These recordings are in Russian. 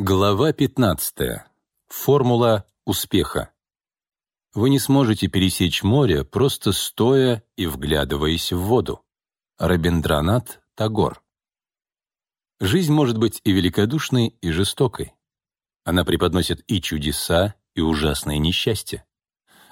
Глава 15. Формула успеха. Вы не сможете пересечь море, просто стоя и вглядываясь в воду. Рабиндранат Тагор. Жизнь может быть и великодушной, и жестокой. Она преподносит и чудеса, и ужасные несчастья.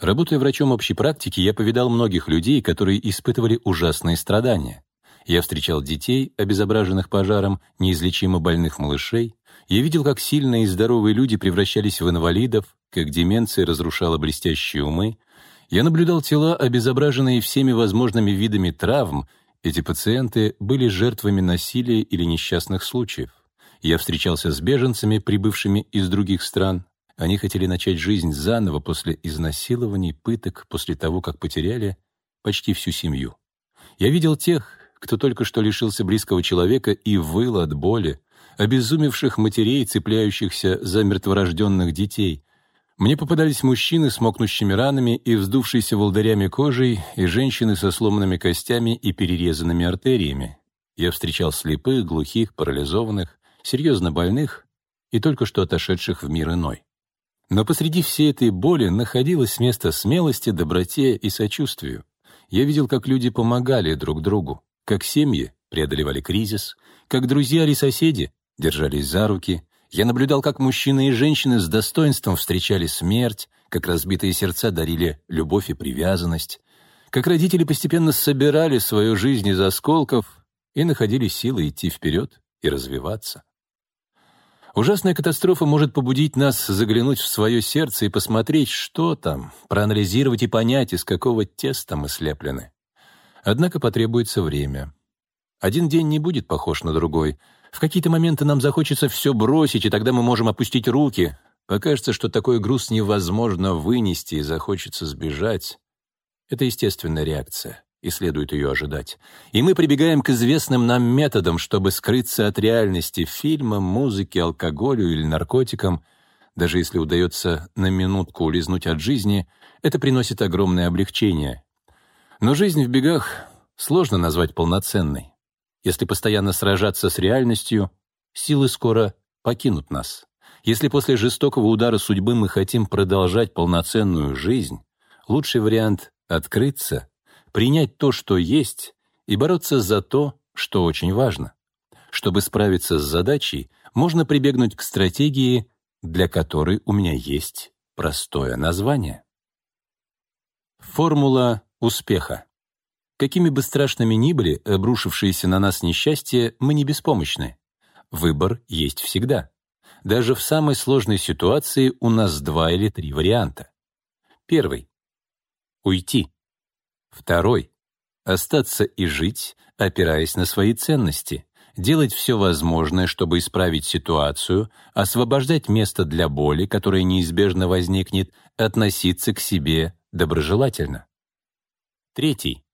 Работая врачом общей практики, я повидал многих людей, которые испытывали ужасные страдания. Я встречал детей, обезображенных пожаром, неизлечимо больных малышей, я видел, как сильные и здоровые люди превращались в инвалидов, как деменция разрушала блестящие умы. Я наблюдал тела, обезображенные всеми возможными видами травм. Эти пациенты были жертвами насилия или несчастных случаев. Я встречался с беженцами, прибывшими из других стран. Они хотели начать жизнь заново после изнасилований, пыток, после того, как потеряли почти всю семью. Я видел тех, кто только что лишился близкого человека и выл от боли, обезумевших матерей, цепляющихся за мертворожденных детей. Мне попадались мужчины с мокнущими ранами и вздувшейся волдырями кожей, и женщины со сломанными костями и перерезанными артериями. Я встречал слепых, глухих, парализованных, серьезно больных и только что отошедших в мир иной. Но посреди всей этой боли находилось место смелости, доброте и сочувствию. Я видел, как люди помогали друг другу, как семьи преодолевали кризис, как друзья или соседи держались за руки. Я наблюдал, как мужчины и женщины с достоинством встречали смерть, как разбитые сердца дарили любовь и привязанность, как родители постепенно собирали свою жизнь из осколков и находили силы идти вперед и развиваться. Ужасная катастрофа может побудить нас заглянуть в свое сердце и посмотреть, что там, проанализировать и понять, из какого теста мы слеплены. Однако потребуется время. Один день не будет похож на другой — в какие-то моменты нам захочется все бросить, и тогда мы можем опустить руки. Покажется, что такой груз невозможно вынести, и захочется сбежать. Это естественная реакция, и следует ее ожидать. И мы прибегаем к известным нам методам, чтобы скрыться от реальности фильма, музыки, алкоголю или наркотикам. Даже если удается на минутку улизнуть от жизни, это приносит огромное облегчение. Но жизнь в бегах сложно назвать полноценной. Если постоянно сражаться с реальностью, силы скоро покинут нас. Если после жестокого удара судьбы мы хотим продолжать полноценную жизнь, лучший вариант — открыться, принять то, что есть, и бороться за то, что очень важно. Чтобы справиться с задачей, можно прибегнуть к стратегии, для которой у меня есть простое название. Формула успеха. Какими бы страшными ни были обрушившиеся на нас несчастья, мы не беспомощны. Выбор есть всегда. Даже в самой сложной ситуации у нас два или три варианта. Первый — уйти. Второй — остаться и жить, опираясь на свои ценности, делать все возможное, чтобы исправить ситуацию, освобождать место для боли, которая неизбежно возникнет, относиться к себе доброжелательно. Третий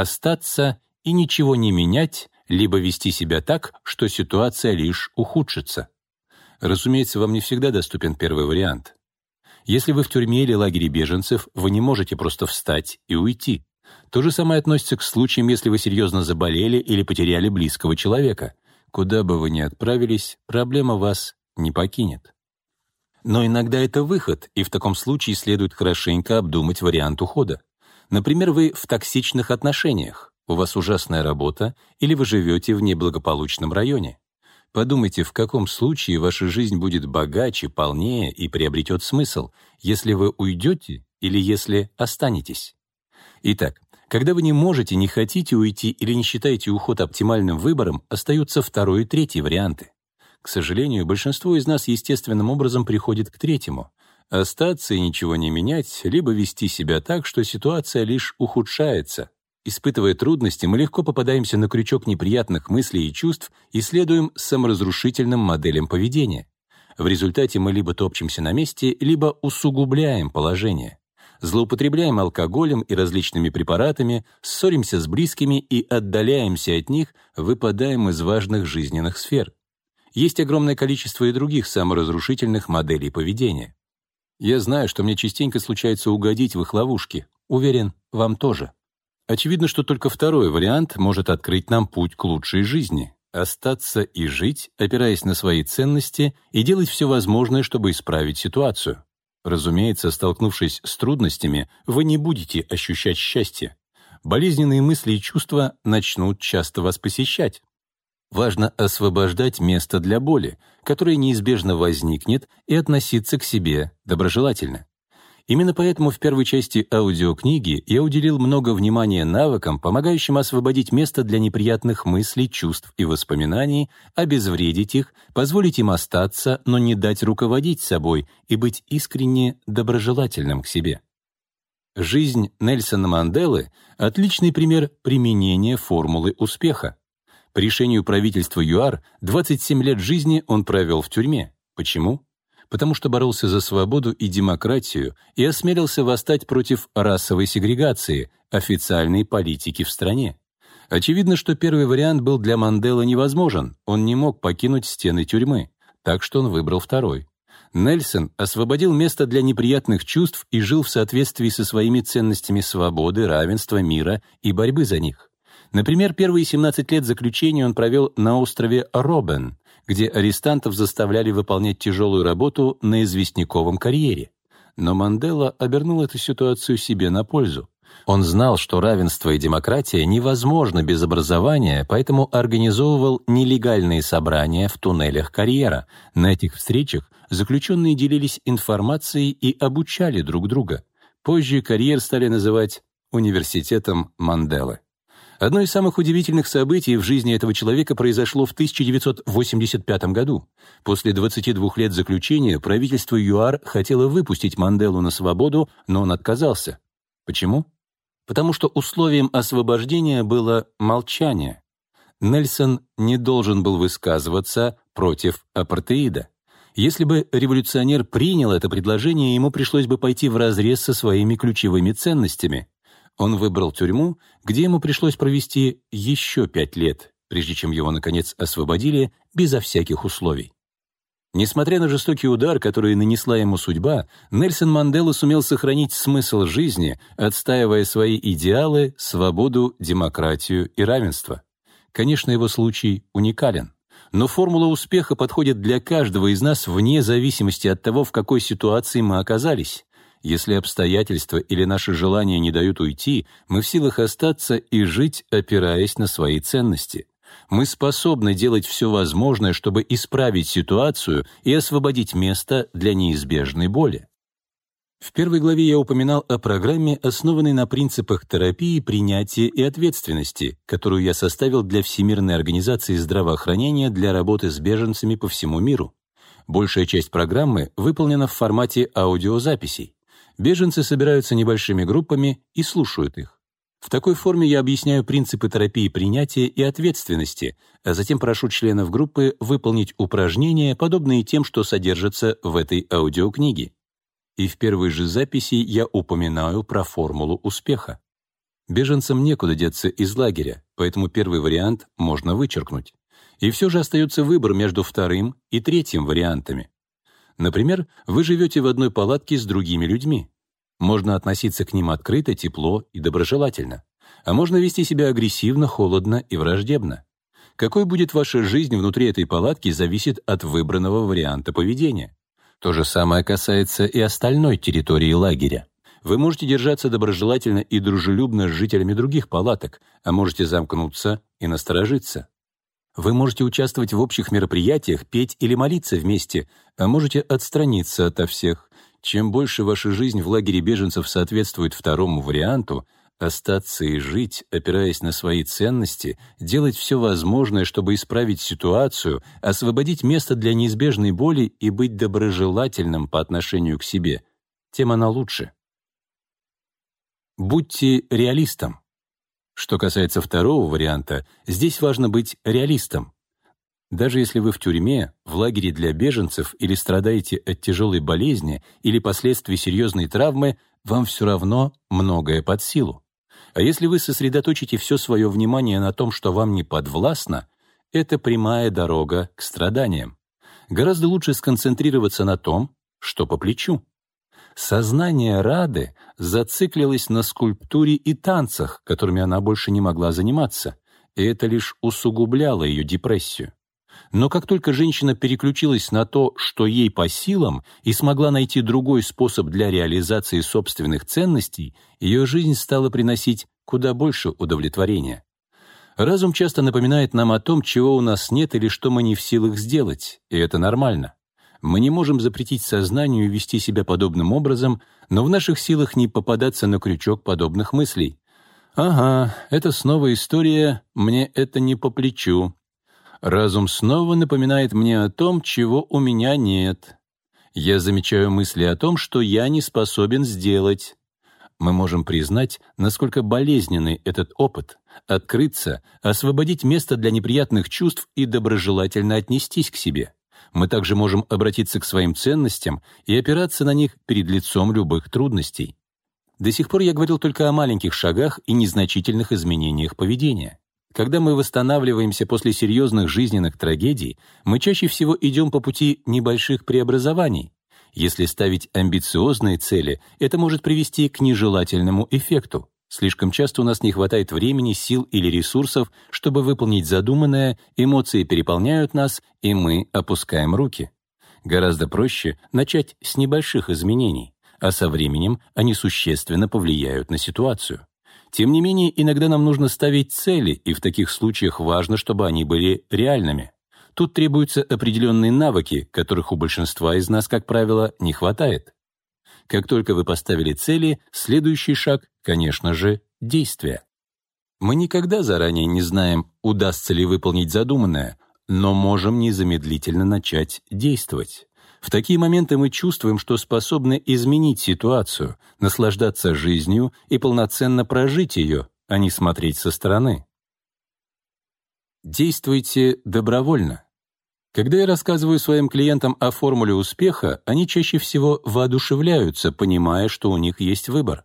остаться и ничего не менять, либо вести себя так, что ситуация лишь ухудшится. Разумеется, вам не всегда доступен первый вариант. Если вы в тюрьме или лагере беженцев, вы не можете просто встать и уйти. То же самое относится к случаям, если вы серьезно заболели или потеряли близкого человека. Куда бы вы ни отправились, проблема вас не покинет. Но иногда это выход, и в таком случае следует хорошенько обдумать вариант ухода. Например, вы в токсичных отношениях, у вас ужасная работа или вы живете в неблагополучном районе. Подумайте, в каком случае ваша жизнь будет богаче, полнее и приобретет смысл, если вы уйдете или если останетесь. Итак, когда вы не можете, не хотите уйти или не считаете уход оптимальным выбором, остаются второй и третий варианты. К сожалению, большинство из нас естественным образом приходит к третьему. Остаться и ничего не менять, либо вести себя так, что ситуация лишь ухудшается. Испытывая трудности, мы легко попадаемся на крючок неприятных мыслей и чувств и следуем саморазрушительным моделям поведения. В результате мы либо топчемся на месте, либо усугубляем положение. Злоупотребляем алкоголем и различными препаратами, ссоримся с близкими и отдаляемся от них, выпадаем из важных жизненных сфер. Есть огромное количество и других саморазрушительных моделей поведения. Я знаю, что мне частенько случается угодить в их ловушки. Уверен, вам тоже. Очевидно, что только второй вариант может открыть нам путь к лучшей жизни. остаться и жить, опираясь на свои ценности, и делать все возможное, чтобы исправить ситуацию. Разумеется, столкнувшись с трудностями, вы не будете ощущать счастье. Болезненные мысли и чувства начнут часто вас посещать. Важно освобождать место для боли, которая неизбежно возникнет, и относиться к себе доброжелательно. Именно поэтому в первой части аудиокниги я уделил много внимания навыкам, помогающим освободить место для неприятных мыслей, чувств и воспоминаний, обезвредить их, позволить им остаться, но не дать руководить собой и быть искренне доброжелательным к себе. Жизнь Нельсона Манделы — отличный пример применения формулы успеха. По решению правительства ЮАР 27 лет жизни он провел в тюрьме. Почему? Потому что боролся за свободу и демократию и осмелился восстать против расовой сегрегации, официальной политики в стране. Очевидно, что первый вариант был для Манделы невозможен, он не мог покинуть стены тюрьмы, так что он выбрал второй. Нельсон освободил место для неприятных чувств и жил в соответствии со своими ценностями свободы, равенства, мира и борьбы за них. Например, первые 17 лет заключения он провел на острове Робен, где арестантов заставляли выполнять тяжелую работу на известняковом карьере. Но Мандела обернул эту ситуацию себе на пользу. Он знал, что равенство и демократия невозможно без образования, поэтому организовывал нелегальные собрания в туннелях карьера. На этих встречах заключенные делились информацией и обучали друг друга. Позже карьер стали называть университетом Манделы. Одно из самых удивительных событий в жизни этого человека произошло в 1985 году. После 22 лет заключения правительство ЮАР хотело выпустить Манделу на свободу, но он отказался. Почему? Потому что условием освобождения было молчание. Нельсон не должен был высказываться против апартеида. Если бы революционер принял это предложение, ему пришлось бы пойти вразрез со своими ключевыми ценностями. Он выбрал тюрьму, где ему пришлось провести еще пять лет, прежде чем его, наконец, освободили безо всяких условий. Несмотря на жестокий удар, который нанесла ему судьба, Нельсон Мандела сумел сохранить смысл жизни, отстаивая свои идеалы, свободу, демократию и равенство. Конечно, его случай уникален. Но формула успеха подходит для каждого из нас вне зависимости от того, в какой ситуации мы оказались. Если обстоятельства или наши желания не дают уйти, мы в силах остаться и жить, опираясь на свои ценности. Мы способны делать все возможное, чтобы исправить ситуацию и освободить место для неизбежной боли. В первой главе я упоминал о программе, основанной на принципах терапии, принятия и ответственности, которую я составил для Всемирной организации здравоохранения для работы с беженцами по всему миру. Большая часть программы выполнена в формате аудиозаписей беженцы собираются небольшими группами и слушают их. В такой форме я объясняю принципы терапии принятия и ответственности, а затем прошу членов группы выполнить упражнения, подобные тем, что содержатся в этой аудиокниге. И в первой же записи я упоминаю про формулу успеха. Беженцам некуда деться из лагеря, поэтому первый вариант можно вычеркнуть. И все же остается выбор между вторым и третьим вариантами. Например, вы живете в одной палатке с другими людьми. Можно относиться к ним открыто, тепло и доброжелательно. А можно вести себя агрессивно, холодно и враждебно. Какой будет ваша жизнь внутри этой палатки, зависит от выбранного варианта поведения. То же самое касается и остальной территории лагеря. Вы можете держаться доброжелательно и дружелюбно с жителями других палаток, а можете замкнуться и насторожиться. Вы можете участвовать в общих мероприятиях, петь или молиться вместе, а можете отстраниться ото всех. Чем больше ваша жизнь в лагере беженцев соответствует второму варианту, остаться и жить, опираясь на свои ценности, делать все возможное, чтобы исправить ситуацию, освободить место для неизбежной боли и быть доброжелательным по отношению к себе, тем она лучше. Будьте реалистом. Что касается второго варианта, здесь важно быть реалистом. Даже если вы в тюрьме, в лагере для беженцев или страдаете от тяжелой болезни или последствий серьезной травмы, вам все равно многое под силу. А если вы сосредоточите все свое внимание на том, что вам не подвластно, это прямая дорога к страданиям. Гораздо лучше сконцентрироваться на том, что по плечу. Сознание Рады зациклилось на скульптуре и танцах, которыми она больше не могла заниматься. и это лишь усугубляло ее депрессию. Но как только женщина переключилась на то, что ей по силам, и смогла найти другой способ для реализации собственных ценностей, ее жизнь стала приносить куда больше удовлетворения. Разум часто напоминает нам о том, чего у нас нет или что мы не в силах сделать, и это нормально. Мы не можем запретить сознанию вести себя подобным образом, но в наших силах не попадаться на крючок подобных мыслей. «Ага, это снова история, мне это не по плечу». Разум снова напоминает мне о том, чего у меня нет. Я замечаю мысли о том, что я не способен сделать мы можем признать, насколько болезненный этот опыт, открыться, освободить место для неприятных чувств и доброжелательно отнестись к себе. Мы также можем обратиться к своим ценностям и опираться на них перед лицом любых трудностей. До сих пор я говорил только о маленьких шагах и незначительных изменениях поведения. Когда мы восстанавливаемся после серьезных жизненных трагедий, мы чаще всего идем по пути небольших преобразований, если ставить амбициозные цели, это может привести к нежелательному эффекту. Слишком часто у нас не хватает времени, сил или ресурсов, чтобы выполнить задуманное, эмоции переполняют нас, и мы опускаем руки. Гораздо проще начать с небольших изменений, а со временем они существенно повлияют на ситуацию. Тем не менее, иногда нам нужно ставить цели, и в таких случаях важно, чтобы они были реальными. Тут требуются определенные навыки, которых у большинства из нас, как правило, не хватает. Как только вы поставили цели, следующий шаг, конечно же, действие. Мы никогда заранее не знаем, удастся ли выполнить задуманное, но можем незамедлительно начать действовать. В такие моменты мы чувствуем, что способны изменить ситуацию, наслаждаться жизнью и полноценно прожить ее, а не смотреть со стороны. Действуйте добровольно. Когда я рассказываю своим клиентам о формуле успеха, они чаще всего воодушевляются, понимая, что у них есть выбор.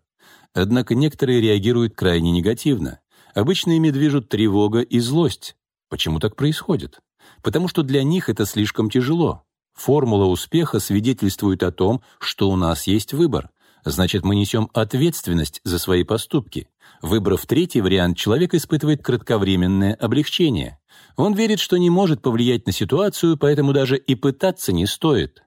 Однако некоторые реагируют крайне негативно. Обычно ими движут тревога и злость. Почему так происходит? Потому что для них это слишком тяжело. Формула успеха свидетельствует о том, что у нас есть выбор. Значит, мы несем ответственность за свои поступки. Выбрав третий вариант, человек испытывает кратковременное облегчение. Он верит, что не может повлиять на ситуацию, поэтому даже и пытаться не стоит.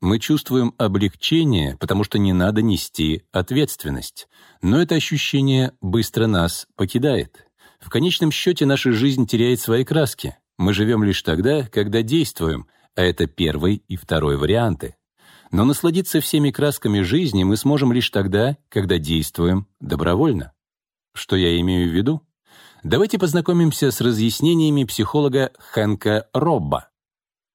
Мы чувствуем облегчение, потому что не надо нести ответственность. Но это ощущение быстро нас покидает. В конечном счете наша жизнь теряет свои краски. Мы живем лишь тогда, когда действуем, а это первый и второй варианты. Но насладиться всеми красками жизни мы сможем лишь тогда, когда действуем добровольно. Что я имею в виду? Давайте познакомимся с разъяснениями психолога Хэнка Робба.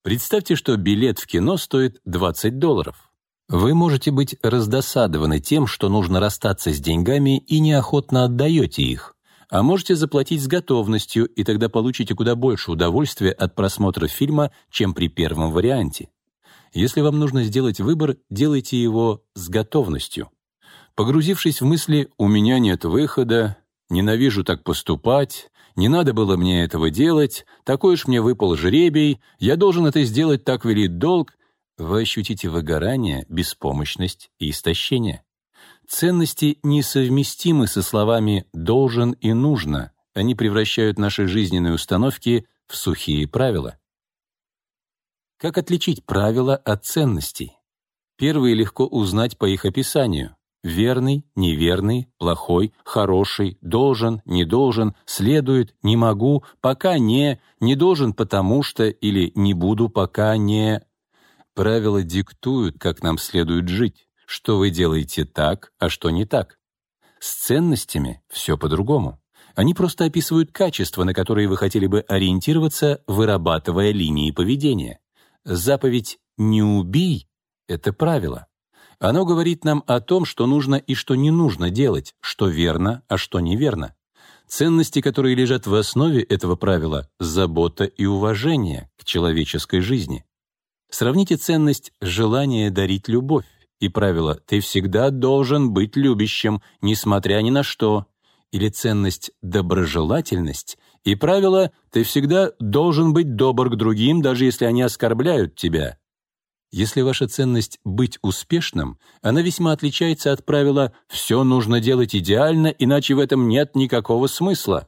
Представьте, что билет в кино стоит 20 долларов. Вы можете быть раздосадованы тем, что нужно расстаться с деньгами и неохотно отдаете их. А можете заплатить с готовностью, и тогда получите куда больше удовольствия от просмотра фильма, чем при первом варианте. Если вам нужно сделать выбор, делайте его с готовностью. Погрузившись в мысли «у меня нет выхода», Ненавижу так поступать, не надо было мне этого делать, такой уж мне выпал жребий, я должен это сделать, так велит долг, вы ощутите выгорание, беспомощность и истощение. Ценности несовместимы со словами «должен» и «нужно», они превращают наши жизненные установки в сухие правила. Как отличить правила от ценностей? Первые легко узнать по их описанию. Верный, неверный, плохой, хороший, должен, не должен, следует, не могу, пока не, не должен потому что или не буду пока не. Правила диктуют, как нам следует жить, что вы делаете так, а что не так. С ценностями все по-другому. Они просто описывают качества, на которые вы хотели бы ориентироваться, вырабатывая линии поведения. Заповедь «не убий» — это правило. Оно говорит нам о том, что нужно и что не нужно делать, что верно, а что неверно. Ценности, которые лежат в основе этого правила — забота и уважение к человеческой жизни. Сравните ценность желания дарить любовь и правило «ты всегда должен быть любящим, несмотря ни на что», или ценность доброжелательность и правило «ты всегда должен быть добр к другим, даже если они оскорбляют тебя». Если ваша ценность быть успешным, она весьма отличается от правила «все нужно делать идеально, иначе в этом нет никакого смысла».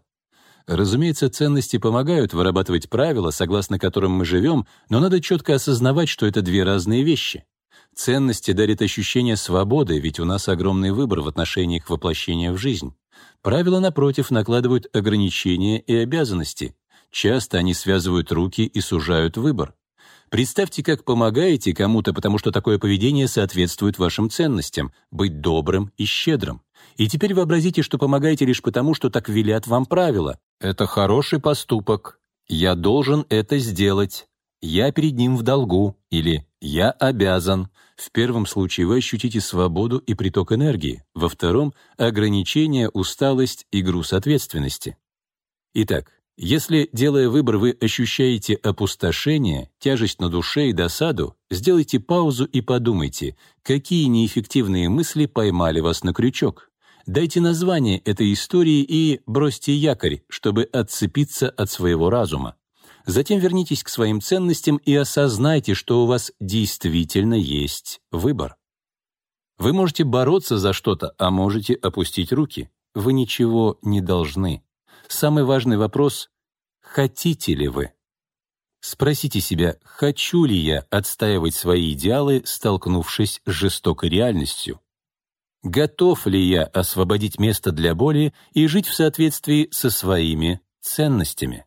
Разумеется, ценности помогают вырабатывать правила, согласно которым мы живем, но надо четко осознавать, что это две разные вещи. Ценности дарят ощущение свободы, ведь у нас огромный выбор в отношении их воплощения в жизнь. Правила, напротив, накладывают ограничения и обязанности. Часто они связывают руки и сужают выбор. Представьте, как помогаете кому-то, потому что такое поведение соответствует вашим ценностям — быть добрым и щедрым. И теперь вообразите, что помогаете лишь потому, что так велят вам правила. Это хороший поступок. Я должен это сделать. Я перед ним в долгу. Или я обязан. В первом случае вы ощутите свободу и приток энергии, во втором — ограничение, усталость и груз ответственности. Итак, если, делая выбор, вы ощущаете опустошение, тяжесть на душе и досаду, сделайте паузу и подумайте, какие неэффективные мысли поймали вас на крючок. Дайте название этой истории и бросьте якорь, чтобы отцепиться от своего разума. Затем вернитесь к своим ценностям и осознайте, что у вас действительно есть выбор. Вы можете бороться за что-то, а можете опустить руки. Вы ничего не должны. Самый важный вопрос — хотите ли вы? Спросите себя, хочу ли я отстаивать свои идеалы, столкнувшись с жестокой реальностью? Готов ли я освободить место для боли и жить в соответствии со своими ценностями?